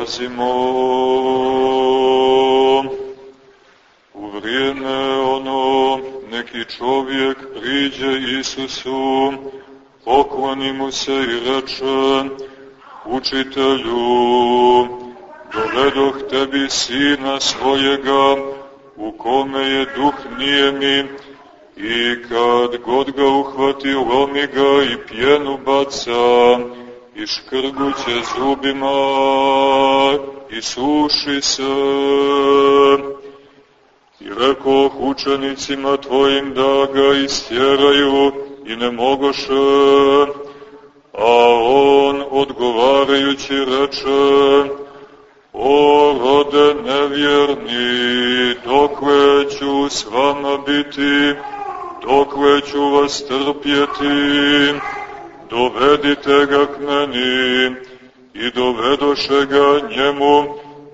pazimo. U vrijeme ono neki čovjek priđe Isusu, pokloni mu se i reče, učitelju, dovedoh tebi sina svojega, u kome je duh nijemi, i kad god ga uhvati, lomi ga i pjenu baca, i škrguće zubima, i suši se. I rekoh učenicima tvojim da ga istjeraju, i ne mogoše, a on odgovarajući reče, O rode nevjerni, dokle ću s vama biti, dokle ću vas trpjeti, dovedite ga k meni, i dovedoše ga njemu,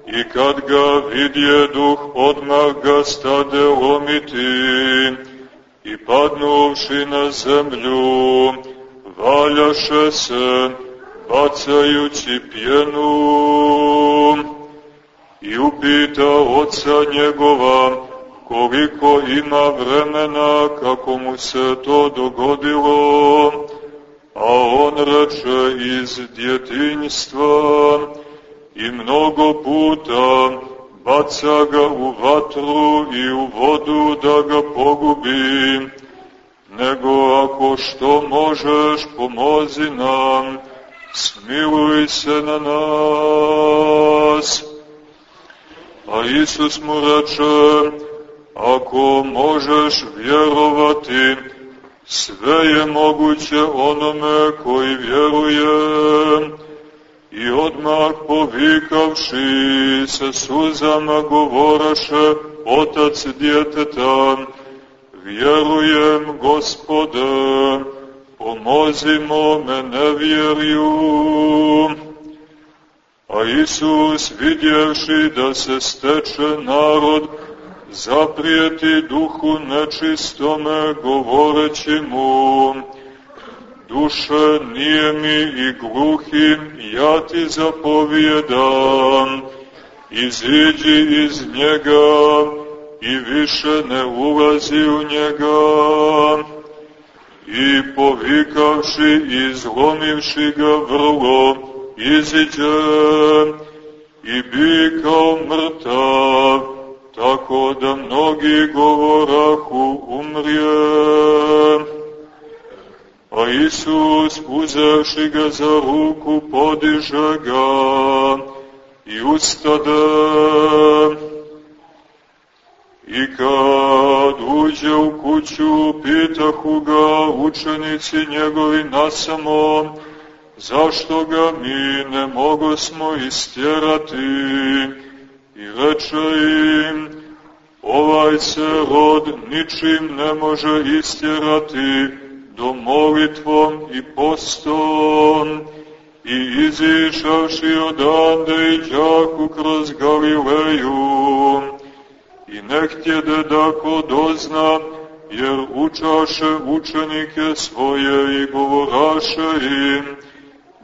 i kad ga vidje duh, odmah ga stade lomiti, i padnuvši na zemlju, valjaše se, bacajući pjenu, i upita oca njegova, koliko ima vremena kako mu se to dogodilo, a on reče iz djetinjstva i mnogo puta baca ga u vatru i u vodu da ga pogubi, nego ako što možeš pomozi nam, smiluj se na nas. A Isus mu reče, ako možeš vjerovati, sve je moguće onome koji vjeruje. I odmah povikavši se suzama govoraše otac djeteta, vjerujem gospode, pomozimo me nevjerju. A Isus vidjevši da se steče narod, zaprijeti duhu nečistome govoreći mu, duše nije mi i gluhim, ja ti zapovijedam, iziđi iz njega i više ne ulazi u njega. I povikavši i zlomivši ga vrlo, iziđe i bi kao mrtav, tako da mnogi govorahu umrije. A Isus, uzevši ga za ruku, podiže ga i ustade. I kad uđe u kuću, pitahu ga učenici njegovi nasamo, zašto ga mi ne mogo smo istjerati? I reče im, ovaj se rod ničim ne može istjerati do molitvom i postom, i izišavši odande i džaku kroz Galileju, i ne htjede da ko dozna, jer učaše učenike svoje i govoraše im,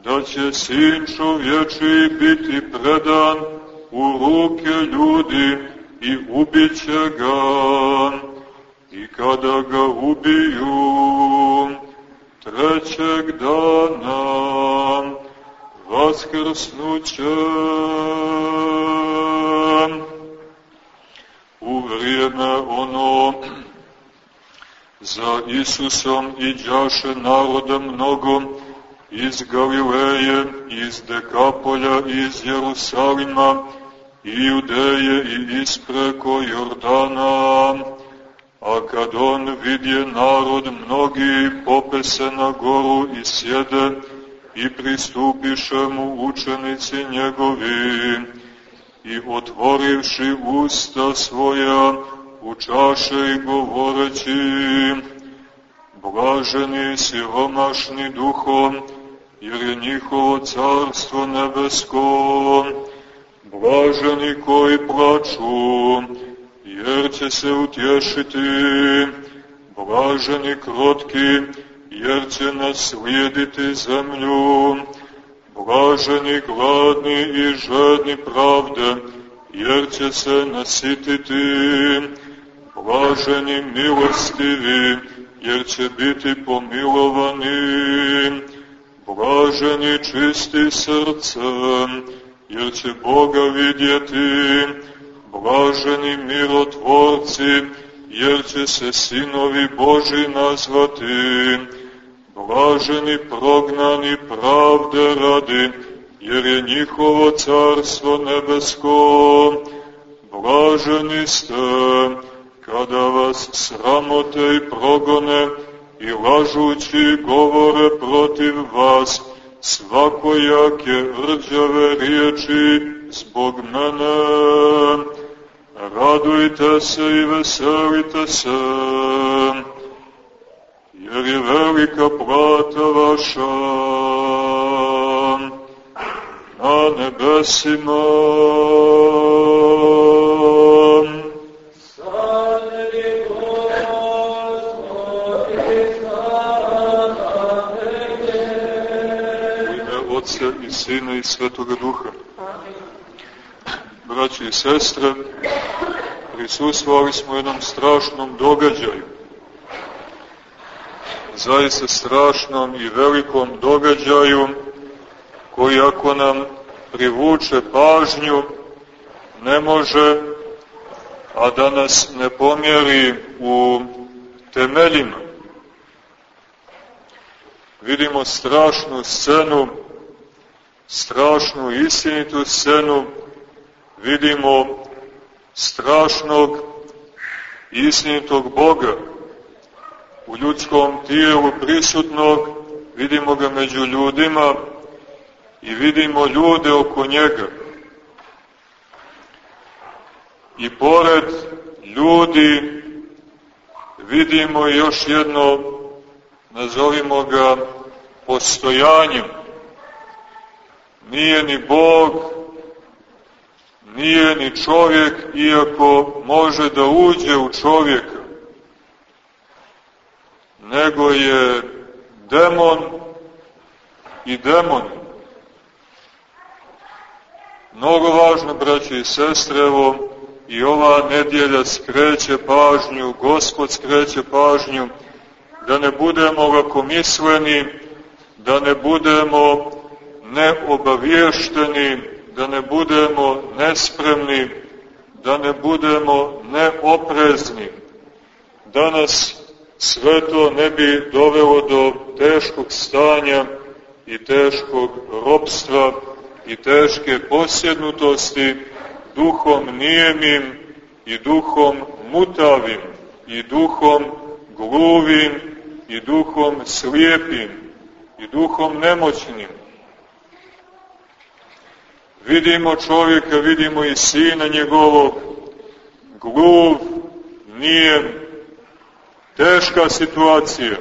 da će sin čovječi biti predan u ruke ljudi i ubiće ga. I kada ga ubiju, trećeg dana vaskrsnuće. U vrijeme ono za Isusom iđaše naroda mnogom iz Galileje, iz Dekapolja, iz Jerusalima, i Judeje i ispreko Jordana, a kad on vidje narod mnogi pope se na goru i sjede i pristupiše mu učenici njegovi i otvorivši usta svoja učaše i govoreći blaženi siromašni duhom jer je njihovo carstvo nebesko Blaženi koji plaču, jer će se utješiti. Blaženi krotki, jer će naslijediti zemlju. Blaženi, gladni i žedni pravde, jer će se nasititi. Blaženi milostivi, jer će biti pomilovani. Blaženi čisti srcem, jer će Boga vidjeti. Blaženi mirotvorci, jer će se sinovi Boži nazvati. Blaženi prognani pravde radi, jer je njihovo carstvo nebesko. Blaženi ste, kada vas sramote i progone i lažući govore protiv vas svakojake rđave riječi zbog mene. Radujte se i veselite se, jer je velika plata vaša na nebesima. Sina i Svetoga Duha. Braći i sestre, prisustvali smo jednom strašnom događaju. Zaista strašnom i velikom događaju koji ako nam privuče pažnju ne može a da nas ne pomjeri u temeljima. Vidimo strašnu scenu, strašnu istinitu scenu, vidimo strašnog istinitog Boga u ljudskom tijelu prisutnog, vidimo ga među ljudima i vidimo ljude oko njega. I pored ljudi vidimo još jedno, nazovimo ga, postojanjem. Nije ni Bog, nije ni čovjek, iako može da uđe u čovjeka, nego je demon i demon. Mnogo važno, braće i sestre, evo i ova nedjelja skreće pažnju, Gospod skreće pažnju, da ne budemo lakomisleni, da ne budemo neobavješteni, da ne budemo nespremni, da ne budemo neoprezni. Danas sve to ne bi dovelo do teškog stanja i teškog ropstva i teške posjednutosti duhom nijemim i duhom mutavim i duhom gluvim i duhom slijepim i duhom nemoćnim Vidimo čovjeka, vidimo i sina njegovog, gluv, nijem, teška situacija,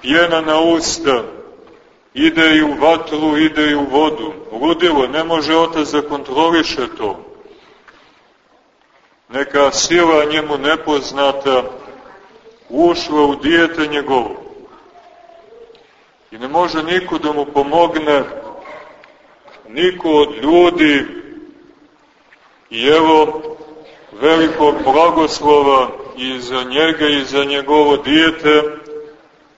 pjena na usta, ide i u vatru, ide i u vodu. Ludilo, ne može otac da kontroliše to. Neka sila njemu nepoznata ušla u dijete njegovo. I ne može niko da mu pomogne niko od ljudi i evo velikog blagoslova i za njega i za njegovo dijete,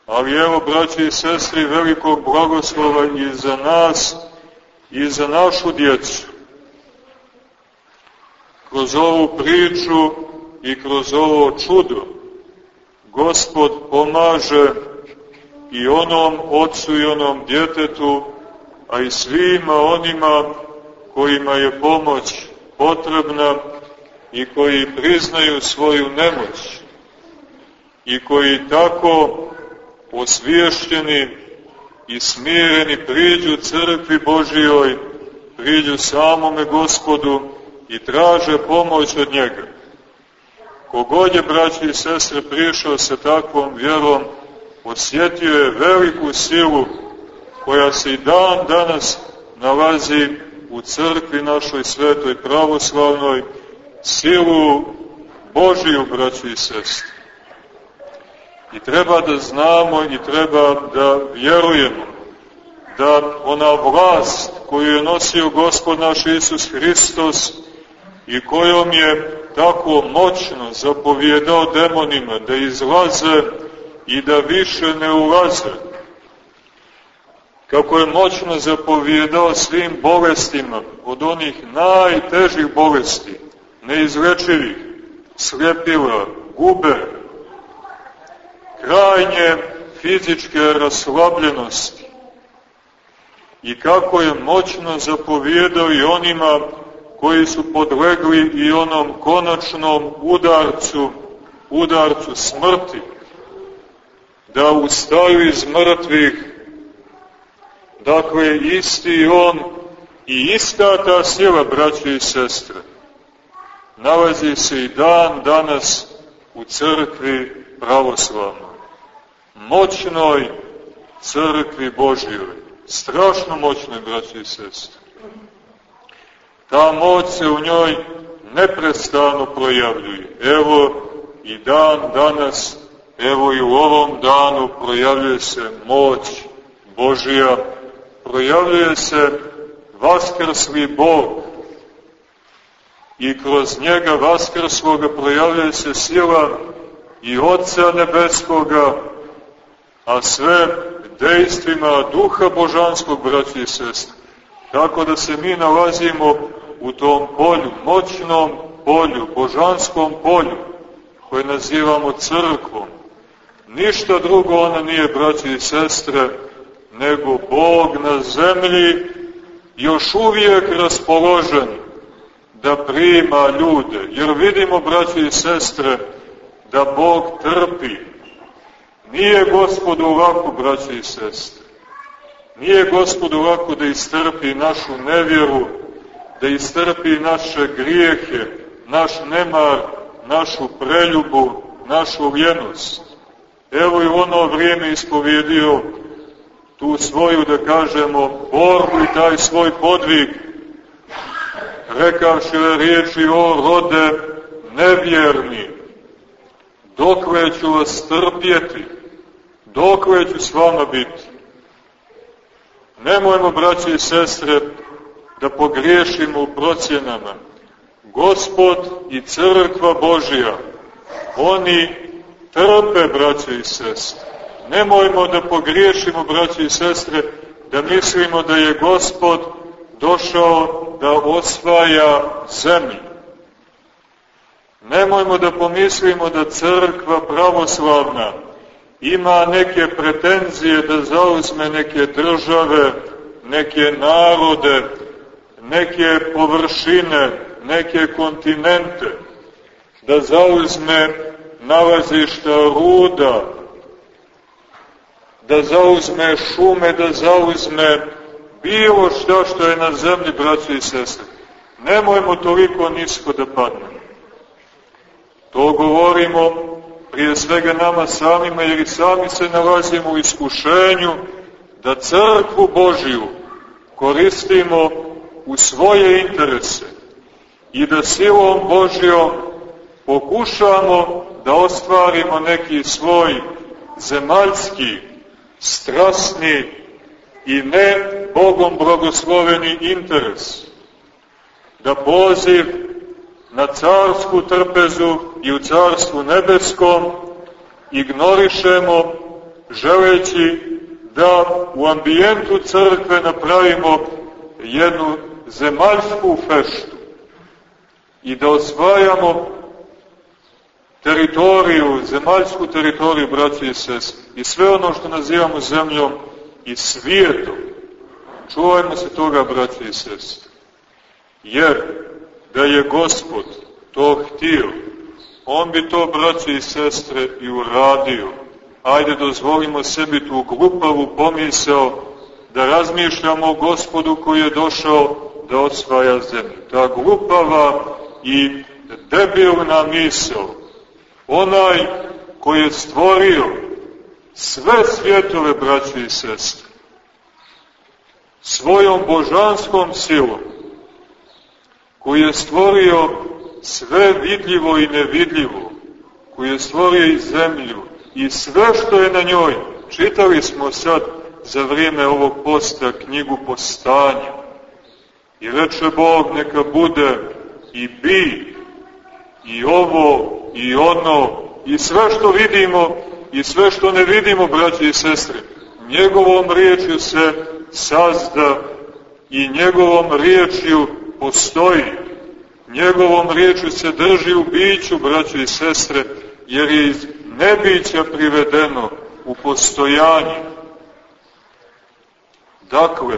ali evo, braći i sestri, velikog blagoslova i za nas i za našu djecu. Kroz ovu priču i kroz ovo čudo Gospod pomaže i onom ocu i onom djetetu a i svima onima kojima je pomoć potrebna i koji priznaju svoju nemoć i koji tako osviješćeni i smireni priđu crkvi Božijoj, priđu samome gospodu i traže pomoć od njega. Kogod je, braći i sestre, prišao sa takvom vjerom, osjetio je veliku silu koja se i dan danas nalazi u crkvi našoj svetoj pravoslavnoj, silu Božiju, braću i sestri. I treba da znamo i treba da vjerujemo da ona vlast koju je nosio Gospod naš Isus Hristos i kojom je tako moćno zapovjedao demonima da izlaze i da više ne ulaze, kako je moćno zapovjedao svim bolestima, od onih najtežih bolesti, neizlečivih, sljepila, gube, krajnje fizičke raslabljenosti. I kako je moćno zapovjedao i onima koji su podlegli i onom konačnom udarcu, udarcu smrti, da ustaju iz mrtvih, dakle isti on i ista ta sila, braće i sestre, nalazi se i dan danas u crkvi pravoslavnoj, moćnoj crkvi Božjoj, strašno moćnoj, braće i sestre. Ta moć se u njoj neprestano projavljuje. Evo i dan danas, evo i u ovom danu projavljuje se moć Božija, projavljuje se vaskrsli Bog i kroz njega vaskrsloga projavljuje se sila i Otca Nebeskoga, a sve dejstvima Duha Božanskog, braći i sestri. Tako da se mi nalazimo u tom polju, moćnom polju, božanskom polju, koje nazivamo crkvom. Ništa drugo ona nije, braći i sestre, nego Bog na zemlji još uvijek raspoložen da prima ljude. Jer vidimo, braći i sestre, da Bog trpi. Nije gospodu ovako, braći i sestre. Nije gospodu ovako da istrpi našu nevjeru, da istrpi naše grijehe, naš nemar, našu preljubu, našu ljenost. Evo i ono vrijeme ispovjedio tu svoju, da kažemo, borbu i taj svoj podvig, rekavši riječi o rode nevjerni, dokle ću vas trpjeti, dokle ću s vama biti. Nemojmo, braći i sestre, da pogriješimo u procjenama. Gospod i crkva Božija, oni trpe, braće i sestre. Nemojmo da pogriješimo, braće i sestre, da mislimo da je Gospod došao da osvaja zemlju. Nemojmo da pomislimo da crkva pravoslavna ima neke pretenzije da zauzme neke države, neke narode, neke površine, neke kontinente, da zauzme nalazišta ruda, da zauzme šume, da zauzme bilo šta što je na zemlji, braći i sestre. Nemojmo toliko nisko da padnemo. To govorimo prije svega nama samima, jer i sami se nalazimo u iskušenju da crkvu Božiju koristimo u svoje interese i da silom Božjom pokušamo da ostvarimo neki svoj zemaljski, strasni i ne Bogom blagosloveni interes. Da poziv na carsku trpezu i u carstvu nebeskom ignorišemo želeći da u ambijentu crkve napravimo jednu zemaljsku feštu i da osvajamo teritoriju, zemaljsku teritoriju, braći i sest, i sve ono što nazivamo zemljom i svijetom. Čuvajmo se toga, braći i sest. Jer da je Gospod to htio, on bi to, braći i sestre, i uradio. Ajde, dozvolimo sebi tu glupavu pomisao da razmišljamo o gospodu koji je došao da osvaja zemlju. Ta glupava i debilna misl, onaj koji je stvorio sve svjetove, braće i sestre, svojom božanskom silom, koji je stvorio sve vidljivo i nevidljivo, koji je stvorio i zemlju i sve što je na njoj, čitali smo sad za vrijeme ovog posta knjigu postanja. I reče Bog neka bude i bi, i ovo, i ono, i sve što vidimo, i sve što ne vidimo, braći i sestre. Njegovom riječju se sazda i njegovom riječju postoji. Njegovom riječju se drži u biću, braći i sestre, jer je iz nebića privedeno u postojanje. Dakle,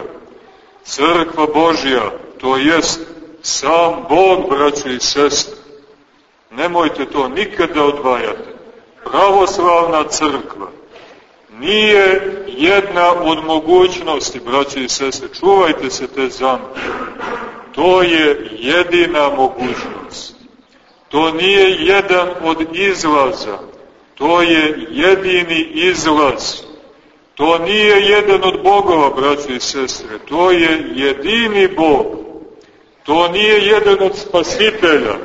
crkva Božja, to jest sam Bog, braći i sestre, nemojte to nikada odvajati. Pravoslavna crkva nije jedna od mogućnosti, braći i sestre, čuvajte se te zamke. To je jedina mogućnost. To nije jedan od izlaza, to je jedini izlaz. To nije jedan od bogova, braći i sestre, to je jedini Bog. To nije jedan od spasitelja,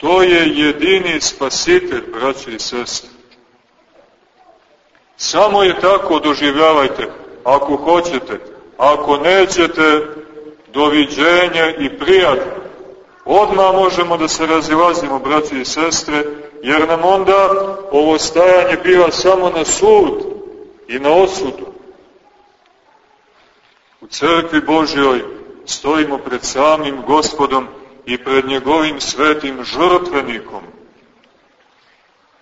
to je jedini spasitelj, braći i sestre. Samo je tako doživljavajte, ako hoćete. Ako nećete, doviđenje i prijatelj. Odmah možemo da se razilazimo, braći i sestre, jer nam onda ovo stajanje biva samo na sud i na osudu. U crkvi Božjoj stojimo pred samim gospodom i pred njegovim svetim žrtvenikom.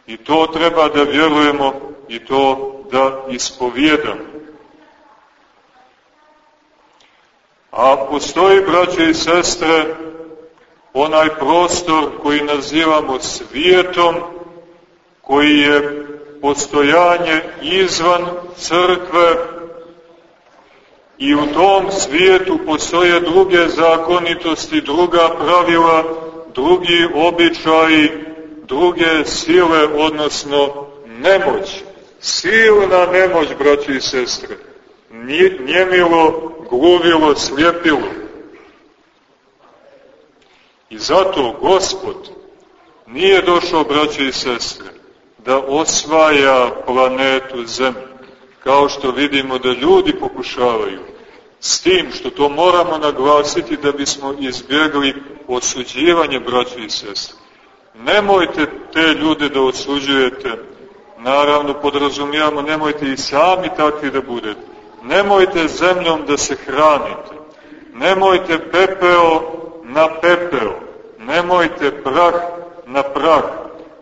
I to treba da vjerujemo i to da ispovjedamo. A postoji, braće i sestre, onaj prostor koji nazivamo svijetom, koji je postojanje izvan crkve i u tom svijetu postoje druge zakonitosti, druga pravila, drugi običaji, druge sile, odnosno nemoć. Silna nemoć, braći i sestre. Njemilo, gluvilo, slijepilo. I zato Gospod nije došao, braći i sestre, da osvaja planetu Zemlju, kao što vidimo da ljudi pokušavaju, s tim što to moramo naglasiti da bismo izbjegli osuđivanje, braći i sestre. Nemojte te ljude da osuđujete, naravno podrazumijamo, nemojte i sami takvi da budete. Nemojte zemljom da se hranite. Nemojte pepeo na pepeo. Nemojte prah na prah.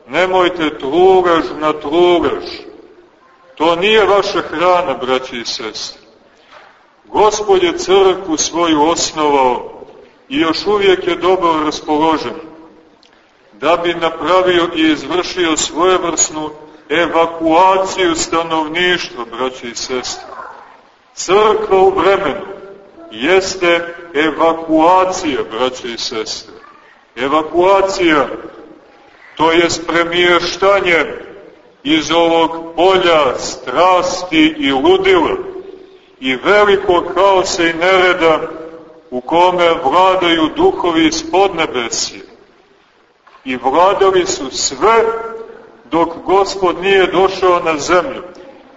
Nemojte trugaž na trugaž. To nije vaša hrana, braći i sestri. Gospod je crkvu svoju osnovao i još uvijek je dobro raspoložen da bi napravio i izvršio svojevrsnu evakuaciju stanovništva, braći i sestri. Crkva u vremenu jeste evakuacija, braći i sestre. Evakuacija, to je spremještanje iz ovog polja strasti i ludila i velikog haosa i nereda u kome vladaju duhovi iz podnebesije. I vladali su sve dok gospod nije došao na zemlju,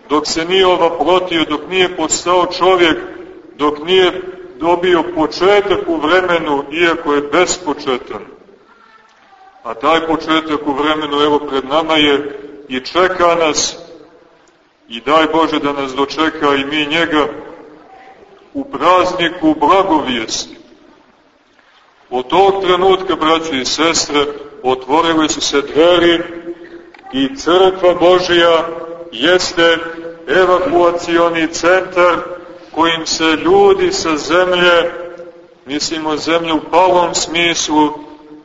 dok se nije ovaprotio, dok nije postao čovjek, dok nije dobio početak u vremenu, iako je bespočetan. A taj početak u vremenu, evo pred nama je i čeka nas, i daj Bože da nas dočeka i mi njega u prazniku blagovijesti. Od tog trenutka, braći i sestre, otvorile su se dveri i crkva Božija jeste evakuacioni centar kojim se ljudi sa zemlje, mislimo zemlje u palom smislu,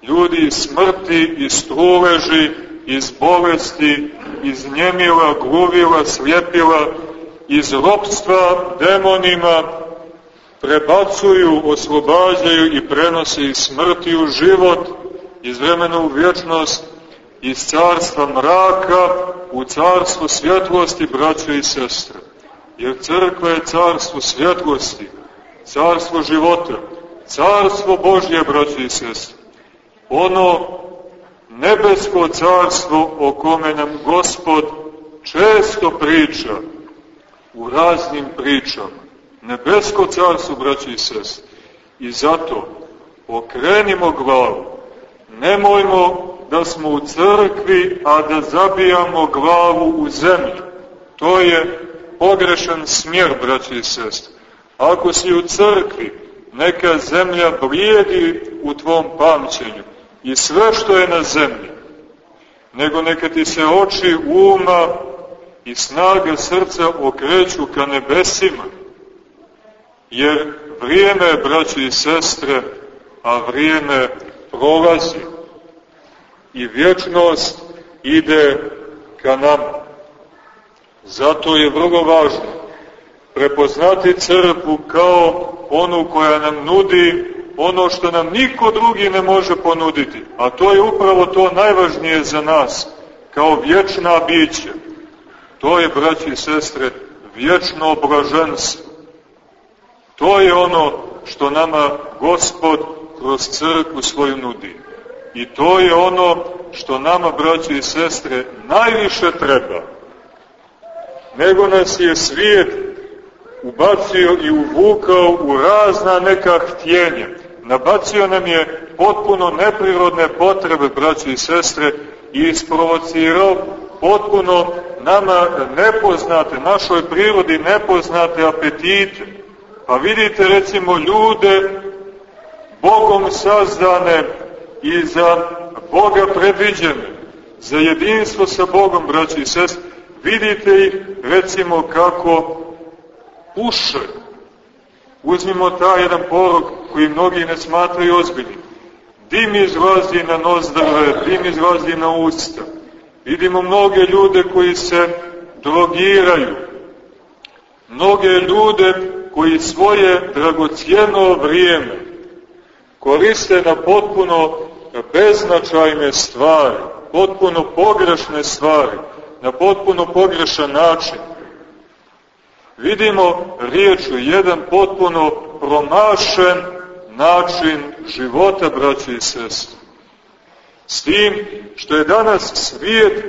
ljudi smrti, iz truleži, iz bolesti, iz njemila, gluvila, slijepila, iz ropstva demonima, prebacuju, oslobađaju i prenose iz smrti u život, iz vremena u vječnost, iz carstva mraka u carstvo svjetlosti, braće i sestre. Jer crkva je carstvo svjetlosti, carstvo života, carstvo Božje, braće i sestre. Ono nebesko carstvo o kome nam Gospod često priča u raznim pričama. Nebesko carstvo, braći i sest. I zato okrenimo glavu. Nemojmo da smo u crkvi, a da zabijamo glavu u zemlju. To je pogrešan smjer, braći i sest. Ako si u crkvi, neka zemlja blijedi u tvom pamćenju i sve što je na zemlji, nego neka ti se oči uma i snaga srca okreću ka nebesima, jer vrijeme, braći i sestre, a vrijeme prolazi i vječnost ide ka nama. Zato je vrlo važno prepoznati crkvu kao onu koja nam nudi ono što nam niko drugi ne može ponuditi, a to je upravo to najvažnije za nas, kao vječna biće. To je, braći i sestre, vječno blaženstvo. To je ono što nama Gospod kroz crkvu svoju nudi. I to je ono što nama, braći i sestre, najviše treba. Nego nas je svijet ubacio i uvukao u razna neka htjenja. Nabacio nam je potpuno neprirodne potrebe, braći i sestre, i isprovocirao potpuno nama nepoznate, našoj prirodi nepoznate apetite. Pa vidite recimo ljude Bogom sazdane i za Boga predviđene, za jedinstvo sa Bogom, braći i sest, vidite ih recimo kako puše. Uzmimo taj jedan porok koji mnogi ne smatraju ozbiljnim. Dim izlazi na nozdrve, dim izlazi na usta. Vidimo mnoge ljude koji se drogiraju. Mnoge ljude koji svoje dragocijeno vrijeme koriste na potpuno beznačajne stvari, potpuno pogrešne stvari, na potpuno pogrešan način vidimo riječu jedan potpuno promašen način života, braće i sestre. S tim što je danas svijet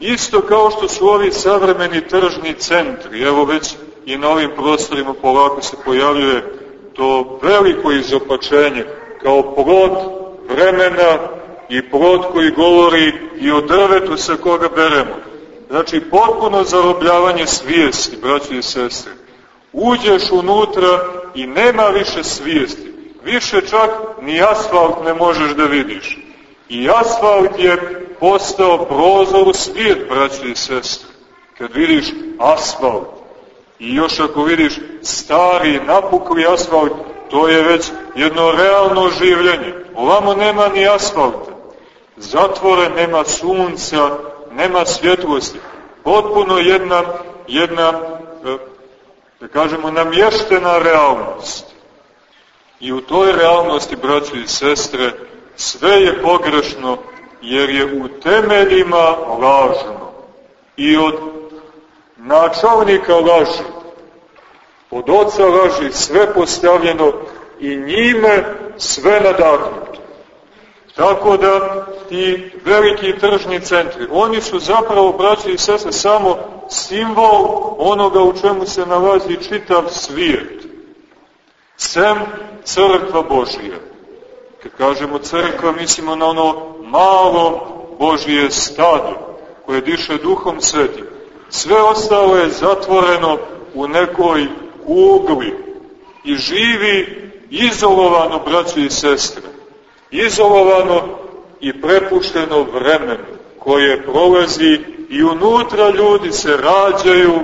isto kao što su ovi savremeni tržni centri, evo već i na ovim prostorima polako se pojavljuje to veliko izopačenje kao plod vremena i plod koji govori i o drvetu sa koga beremo Znači, potpuno zarobljavanje svijesti, braći i sestre. Uđeš unutra i nema više svijesti. Više čak ni asfalt ne možeš da vidiš. I asfalt je postao prozor u svijet, braći i sestre. Kad vidiš asfalt i još ako vidiš stari, napukli asfalt, to je već jedno realno življenje. Ovamo nema ni asfalta. Zatvore nema sunca, nema svjetlosti. Potpuno jedna, jedna, e, da kažemo, namještena realnost. I u toj realnosti, braći i sestre, sve je pogrešno, jer je u temeljima lažno. I od načalnika laži, od oca laži, sve postavljeno i njime sve nadahnuto. Tako da ti veliki tržni centri, oni su zapravo, braći i sese, samo simbol onoga u čemu se nalazi čitav svijet. Sem crkva Božija. Kad kažemo crkva, mislimo na ono malo Božije stado, koje diše duhom svetim. Sve ostalo je zatvoreno u nekoj kugli i živi izolovano, braći i sestre izolovano i prepušteno vremenu koje prolazi i unutra ljudi se rađaju,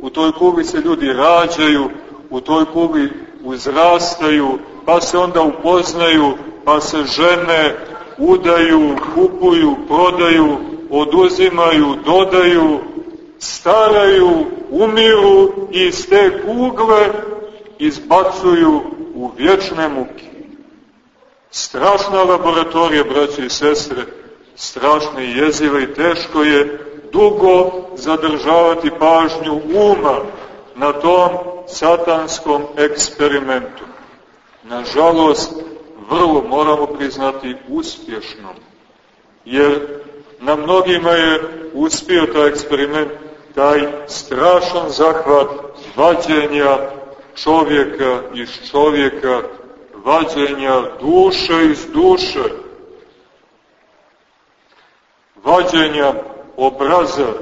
u toj kubi se ljudi rađaju, u toj kubi uzrastaju, pa se onda upoznaju, pa se žene, udaju, kupuju, prodaju, oduzimaju, dodaju, staraju, umiru i iz te kugle izbacuju u vječne muke. Strašna laboratorija, braće i sestre, strašna i jeziva i teško je dugo zadržavati pažnju uma na tom satanskom eksperimentu. Nažalost, vrlo moramo priznati uspješno, jer na mnogima je uspio taj eksperiment taj strašan zahvat vađenja čovjeka iz čovjeka, vađenja duše iz duše, vađenja obraza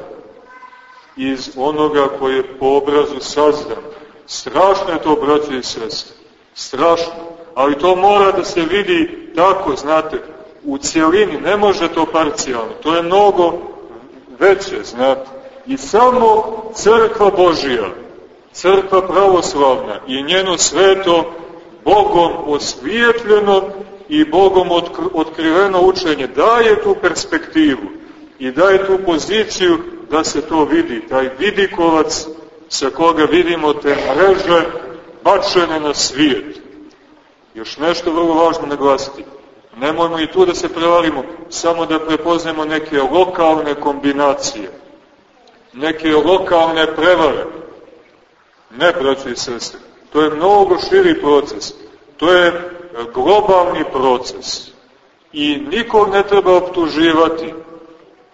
iz onoga koje je po obrazu sazdan. Strašno je to, braće i sestre, strašno. Ali to mora da se vidi tako, znate, u cijelini, ne može to parcijalno, to je mnogo veće, znate. I samo crkva Božija, crkva pravoslavna i njeno sveto Bogom osvijetljeno i Bogom otkriveno učenje daje tu perspektivu i daje tu poziciju da se to vidi, taj vidikovac sa koga vidimo te mreže bačene na svijet. Još nešto vrlo važno naglasiti. Nemojmo i tu da se prevarimo, samo da prepoznemo neke lokalne kombinacije, neke lokalne prevare. Ne, braći i sestre, to je mnogo širi proces. To je globalni proces. I nikog ne treba optuživati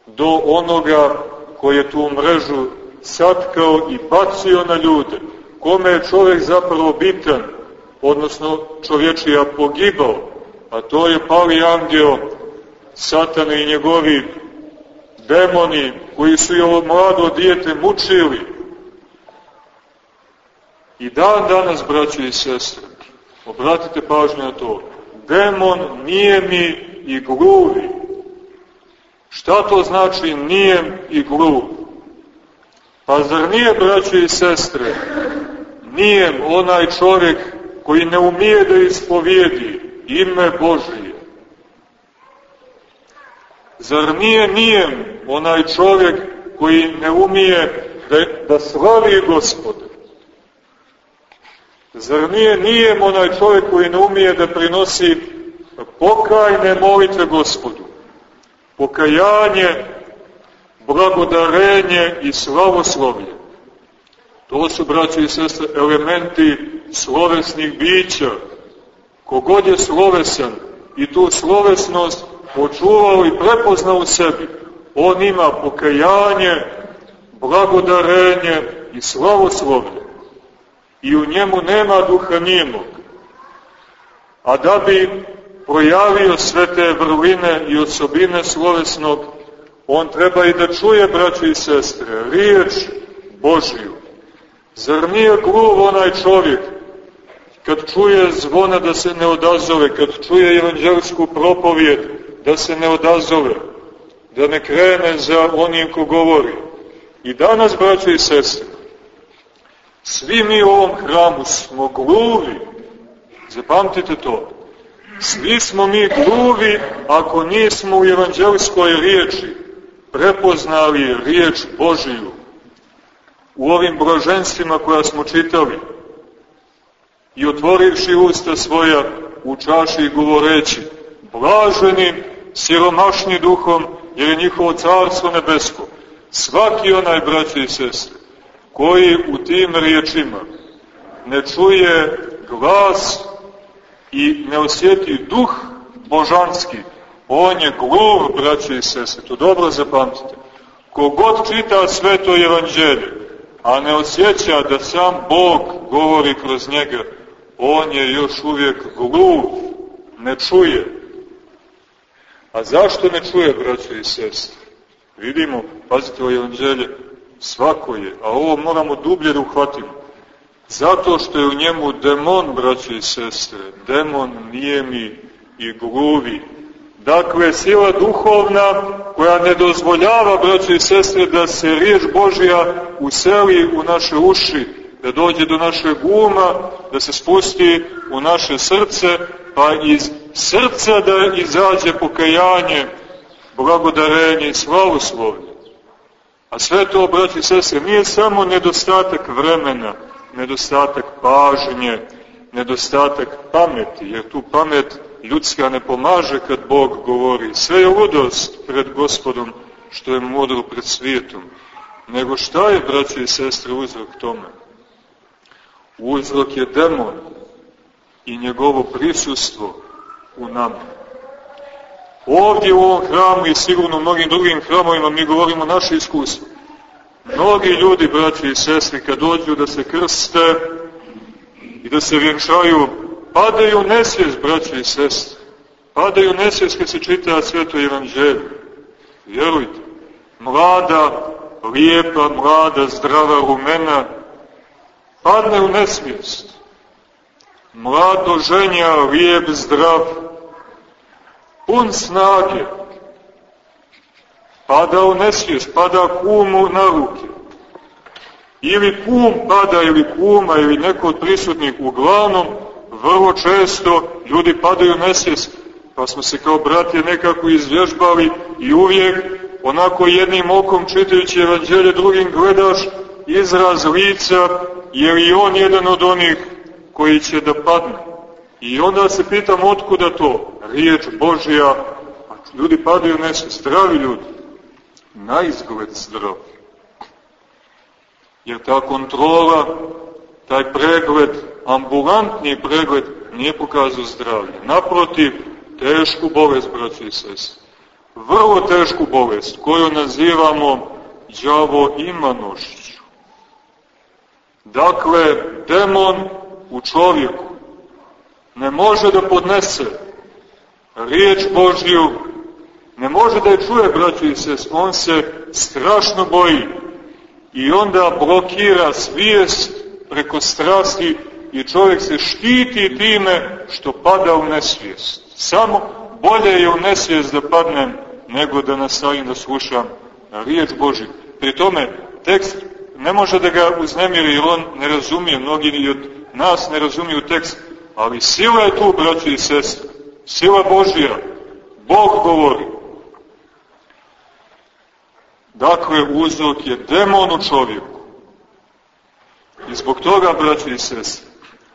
do onoga koji je tu mrežu satkao i bacio na ljude, kome je čovjek zapravo bitan, odnosno čovječija pogibao, a to je pali angel, satana i njegovi demoni koji su i ovo mlado dijete mučili. I dan danas, braće i sestre, obratite pažnju na to, demon nije mi i gluvi. Šta to znači nijem i gluv? Pa zar nije, braće i sestre, nijem onaj čovjek koji ne umije da ispovijedi ime Božije? Zar nije nijem onaj čovjek koji ne umije da, da slavi gospode? Zar nije nijem onaj čovjek koji ne umije da prinosi pokajne molitve gospodu? Pokajanje blagodarenje i slavoslovlje. To su, braći i sestre, elementi slovesnih bića. Kogod je slovesan i tu slovesnost počuvao i prepoznao u sebi, on ima pokajanje, blagodarenje i slavoslovlje. I u njemu nema duha nijemog. A da bi projavio sve te vrline i osobine slovesnog on treba i da čuje, braći i sestre, riječ Božiju. Zar nije gluv onaj čovjek, kad čuje zvona da se ne odazove, kad čuje evanđelsku propovijed da se ne odazove, da ne krene za onim ko govori. I danas, braći i sestre, svi mi u ovom hramu smo gluvi, zapamtite to, svi smo mi gluvi ako nismo u evanđelskoj riječi, prepoznali riječ Božiju. U ovim blaženstvima koja smo čitali i otvorivši usta svoja u čaši govoreći blaženi, siromašni duhom, jer je njihovo carstvo nebesko. Svaki onaj, braći i sestre, koji u tim riječima ne čuje glas i ne osjeti duh božanski, On je gluv, braće i sese, to dobro zapamtite. Kogod čita sveto evanđelje, a ne osjeća da sam Bog govori kroz njega, on je još uvijek gluv, ne čuje. A zašto ne čuje, braće i sestre? Vidimo, pazite o evanđelje, svako je, a ovo moramo dublje da uhvatimo. Zato što je u njemu demon, braće i sestre, demon nije mi i gluvi, Dakle, sila duhovna koja ne dozvoljava, braće i sestre, da se riječ Božja useli u naše uši, da dođe do našeg uma, da se spusti u naše srce, pa iz srca da izađe pokajanje, blagodarenje i slavoslovlje. A sve to, braći i sestre, nije samo nedostatak vremena, nedostatak pažnje, nedostatak pameti, jer tu pamet ljudska ne pomaže kad Bog govori. Sve je ludost pred gospodom što je mudro pred svijetom. Nego šta je, braće i sestre, uzrok tome? Uzrok je demon i njegovo prisustvo u nama. Ovdje u ovom hramu i sigurno u mnogim drugim hramovima mi govorimo naše iskustvo. Mnogi ljudi, braći i sestri, kad dođu da se krste i da se vjenčaju, padaju nesvijest, braći i sestri. Padaju nesvijest kad se čita sveto evanđelje. Vjerujte, mlada, lijepa, mlada, zdrava, rumena, padne u nesvijest. Mlado ženja, lijep, zdrav, pun snage, pada u nesvijest, pada kumu na ruke. Ili kum pada, ili kuma, ili neko od prisutnih. Uglavnom, vrlo često ljudi padaju u nesvijest, pa smo se kao bratje nekako izvježbali i uvijek onako jednim okom čitajući evanđelje drugim gledaš izraz lica, je li on jedan od onih koji će da padne. I onda se pitam otkuda to? Riječ Božja, a ljudi padaju nese, zdravi ljudi, na izgled zdravi. Jer ta kontrola, taj pregled, ambulantni pregled, nije pokazao zdravlje. Naprotiv, tešku bolest, braći i sestri vrlo tešku bolest koju nazivamo đavo imanošću. Dakle, demon u čovjeku ne može da podnese riječ Božju, ne može da je čuje, braću i sest, on se strašno boji i onda blokira svijest preko strasti i čovjek se štiti time što pada u nesvijest. Samo bolje je u nesvijest da padnem nego da nastavim da slušam riječ Božju. Pri tome, tekst ne može da ga uznemiri jer on ne razumije, mnogi od nas ne razumiju tekst, ali sila je tu, braći i sestre, sila Božja, Bog govori. Dakle, uzrok je demon u čovjeku. I zbog toga, braći i sestre,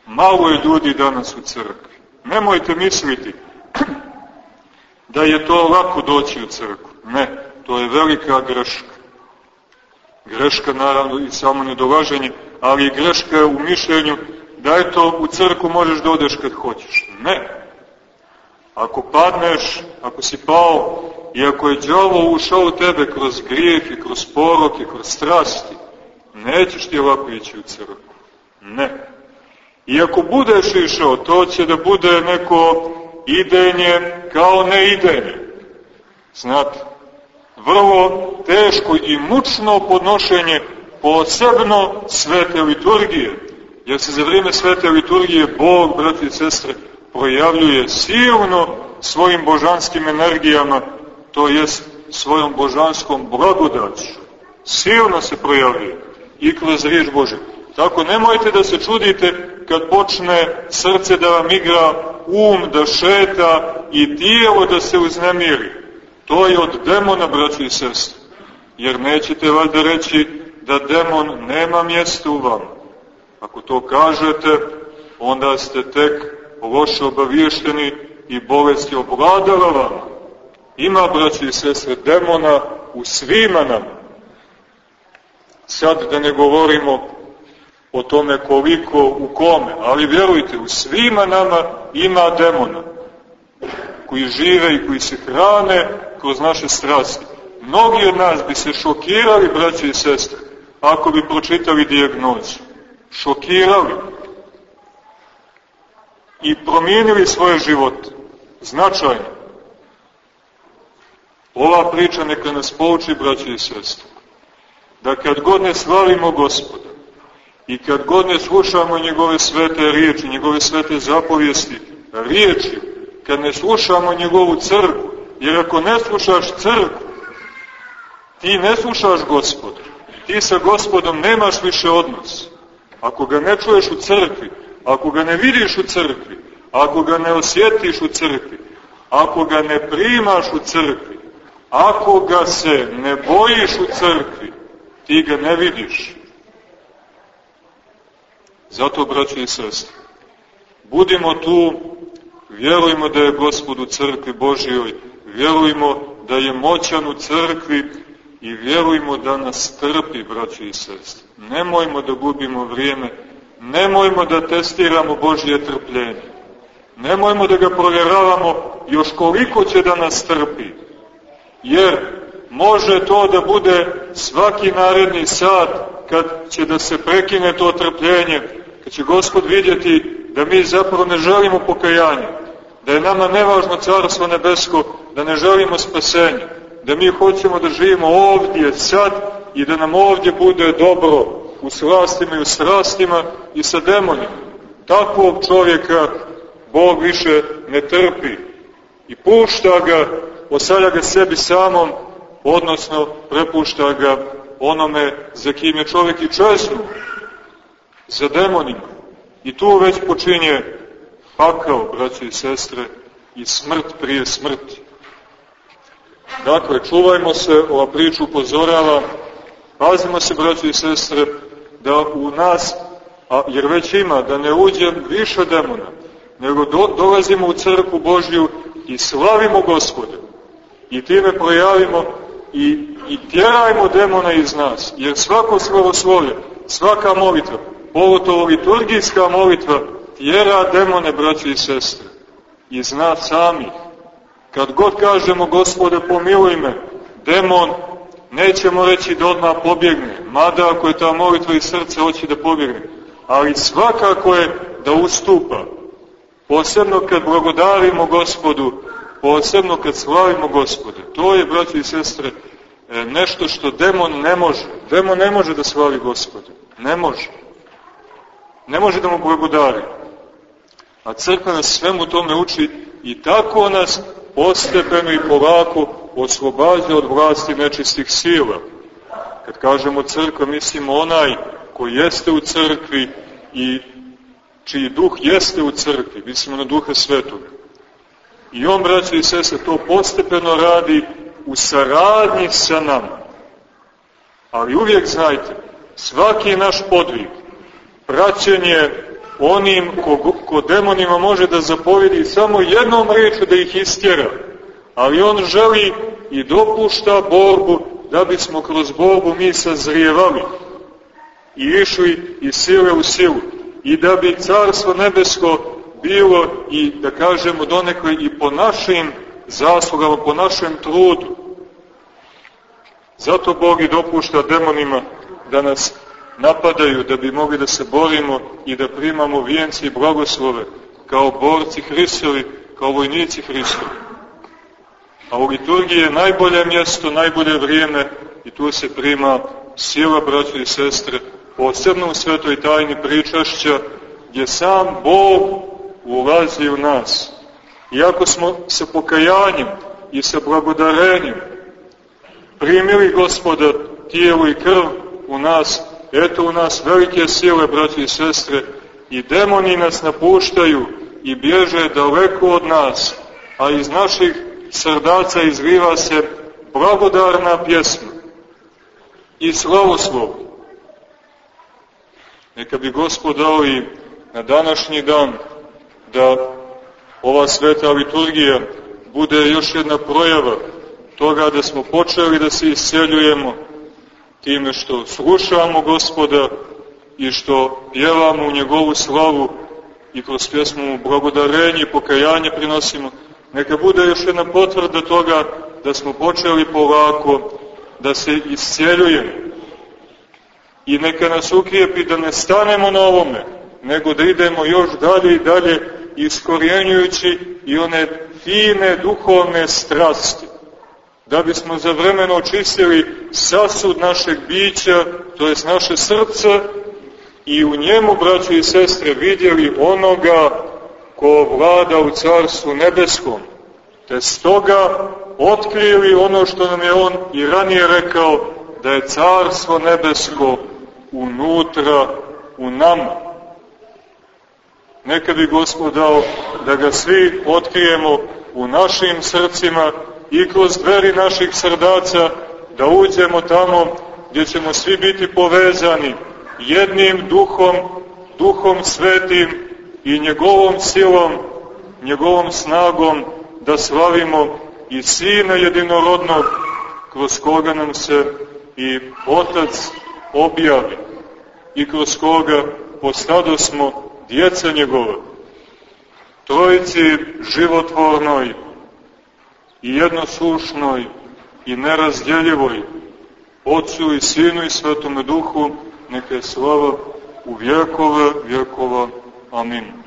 malo je ljudi danas u crkvi. Nemojte misliti da je to lako doći u crkvu. Ne, to je velika greška. Greška naravno i samo nedolaženje, ali greška u mišljenju da je to u crkvu možeš da odeš kad hoćeš. Ne. Ako padneš, ako si pao i ako je djavo ušao u tebe kroz grijeh i kroz porok i kroz strasti, nećeš ti lako ići u crkvu. Ne. I ako budeš išao, to će da bude neko idenje kao ne idenje. Znate, vrlo teško i mučno podnošenje posebno svete liturgije, jer se za vrijeme svete liturgije Bog, brati i sestre, projavljuje silno svojim božanskim energijama, to jest svojom božanskom blagodaću. Silno se projavljuje i kroz riječ Bože. Tako nemojte da se čudite kad počne srce da vam igra um da šeta i tijelo da se uznemiri. To je od demona, braći i sestri. Jer nećete valjda reći da demon nema mjesta u vama. Ako to kažete, onda ste tek loše obaviješteni i bolest je obladala vama. Ima, braći i sestre, demona u svima nama. Sad da ne govorimo o tome koliko, u kome, ali vjerujte, u svima nama ima demona koji žive i koji se hrane kroz naše strasti. Mnogi od nas bi se šokirali, braće i sestre, ako bi pročitali dijagnozu. Šokirali. I promijenili svoje živote. Značajno. Ova priča neka nas pouči, braće i sestre, da kad god ne slavimo gospoda, I kad god ne slušamo njegove svete riječi, njegove svete zapovijesti, riječi, kad ne slušamo njegovu crkvu, jer ako ne slušaš crkvu, ti ne slušaš gospoda, ti sa gospodom nemaš više odnos. Ako ga ne čuješ u crkvi, ako ga ne vidiš u crkvi, ako ga ne osjetiš u crkvi, ako ga ne primaš u crkvi, ako ga se ne bojiš u crkvi, ti ga ne vidiš. Zato, braći i sestri, budimo tu, vjerujmo da je Gospod u crkvi Božijoj, vjerujmo da je moćan u crkvi i vjerujmo da nas trpi, braći i sestri. Nemojmo da gubimo vrijeme, nemojmo da testiramo Božije trpljenje, nemojmo da ga provjeravamo još koliko će da nas trpi, jer Može to da bude svaki naredni sat kad će da se prekine to trpljenje, kad će Gospod vidjeti da mi zapravo ne želimo pokajanje, da je nama nevažno carstvo nebesko, da ne želimo spasenje, da mi hoćemo da živimo ovdje, sad i da nam ovdje bude dobro u slastima i u strastima i sa demonima. Takvog čovjeka Bog više ne trpi i pušta ga, ostavlja ga sebi samom, odnosno prepušta ga onome za kim je čovjek i česnu, za demonima. I tu već počinje pakao, braći i sestre, i smrt prije smrti. Dakle, čuvajmo se, ova priča upozorava, pazimo se, braći i sestre, da u nas, a, jer već ima, da ne uđe više demona, nego do, dolazimo u crku Božju i slavimo Gospoda. I time projavimo i, i tjerajmo demona iz nas, jer svako slavoslovlje, svaka molitva, pogotovo liturgijska molitva, tjera demone, braći i sestre, iz nas samih. Kad god kažemo, gospode, pomiluj me, demon nećemo reći da odmah pobjegne, mada ako je ta molitva iz srca hoće da pobjegne, ali svakako je da ustupa. Posebno kad blagodarimo gospodu, posebno kad slavimo gospode. To je, braći i sestre, e, nešto što demon ne može. Demon ne može da slavi gospode. Ne može. Ne može da mu blagodari. A crkva nas svemu tome uči i tako nas postepeno i polako oslobađa od vlasti nečistih sila. Kad kažemo crkva, mislimo onaj koji jeste u crkvi i čiji duh jeste u crkvi, mislimo na duha svetoga. I on, braće i sese, to postepeno radi u saradnji sa nama. Ali uvijek znajte, svaki naš podvig, praćenje onim ko, ko demonima može da zapovedi samo jednom reču da ih istjera, ali on želi i dopušta borbu da bismo kroz borbu mi sazrijevali i išli iz sile u silu i da bi carstvo nebesko bilo i da kažemo donekle i po našim zaslugama, po našem trudu. Zato Bog i dopušta demonima da nas napadaju da bi mogli da se borimo i da primamo vijenci i blagoslove kao borci Hristovi, kao vojnici Hristovi. A u liturgiji je najbolje mjesto, najbolje vrijeme i tu se prima sila, braće i sestre, posebno u svetoj tajni pričašća, gdje sam Bog ulazi u nas. Iako smo sa pokajanjem i sa blagodarenjem primili gospoda tijelo i krv u nas, Eto u nas velike sile, braći i sestre, i demoni nas napuštaju i bježe daleko od nas, a iz naših srdaca izviva se blagodarna pjesma i slavoslov. Neka bi Gospod dao i na današnji dan da ova sveta liturgija bude još jedna projava toga da smo počeli da se isceljujemo, time što slušamo gospoda i što pjevamo u njegovu slavu i kroz pjesmu blagodarenje i pokajanje prinosimo, neka bude još jedna potvrda toga da smo počeli polako da se iscijeljujemo. I neka nas ukrijepi da ne stanemo na ovome, nego da idemo još dalje i dalje iskorjenjujući i one fine duhovne strasti da bismo za vremeno očistili sasud našeg bića, to je naše srce, i u njemu, braći i sestre, vidjeli onoga ko vlada u carstvu nebeskom, te stoga otkrili ono što nam je on i ranije rekao, da je carstvo nebesko unutra u nama. Neka bi Gospod dao da ga svi otkrijemo u našim srcima i kroz dveri naših srdaca da uđemo tamo gdje ćemo svi biti povezani jednim duhom, duhom svetim i njegovom silom, njegovom snagom da slavimo i Sina jedinorodnog kroz koga nam se i Otac objavi i kroz koga postado smo djeca njegova. Trojici životvornoj i jednoslušnoj i nerazdjeljivoj, Otcu i Sinu i Svetome Duhu, neka je slava u vjekove vjekova. Amin.